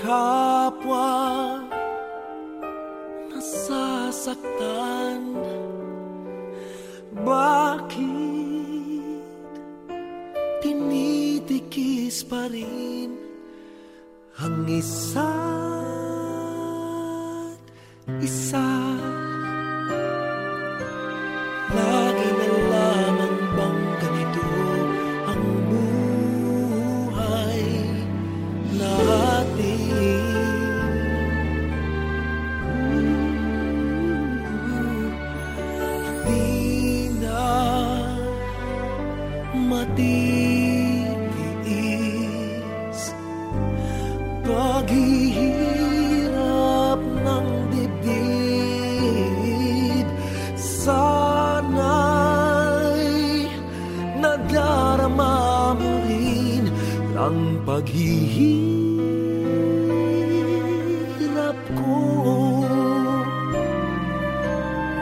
kapwa nasasaktan Bakit tinitikis pa rin ang isa't isa? Matitiis Paghihirap ng dibdib Sana'y nadarama mo rin ang paghihirap ko.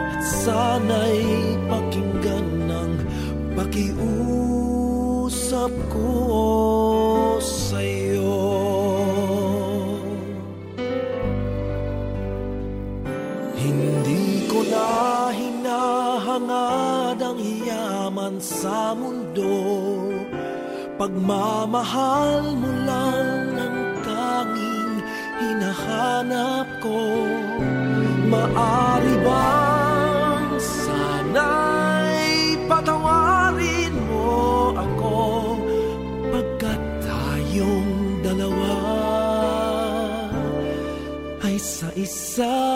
At sana'y pakinggan ng pakiusap ko sa'yo. Hindi ko na hinahangad ang yaman sa mundo Pagmamahal mo lang ang tanging hinahanap ko Maari bang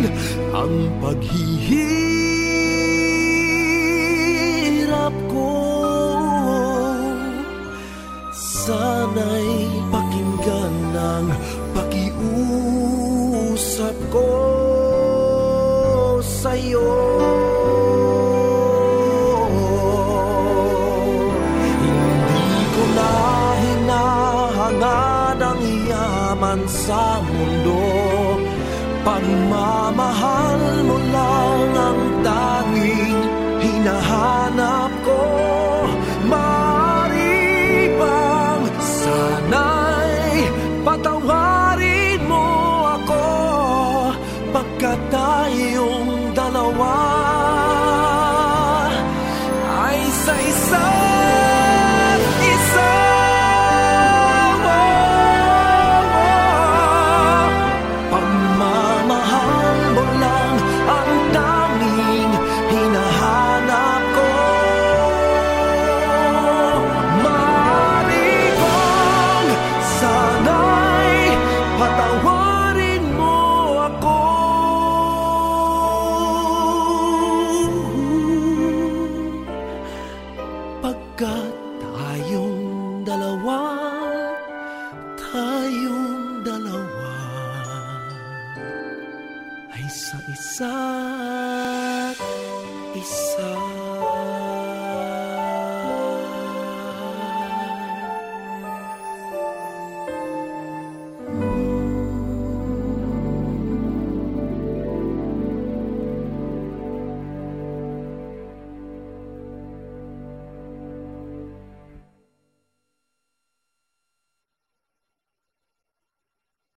rin ang paghihirap ko. Sana'y pakinggan ng pakiusap ko sa'yo. Hindi ko na hinahangad sa mundo Pagmamahal mo lang ang tanging hinahanap ko. Maaari bang sana'y patawarin mo ako? Pagka tayong dalawa Pagkat tayong dalawa, tayong dalawa ay sa isa't isa.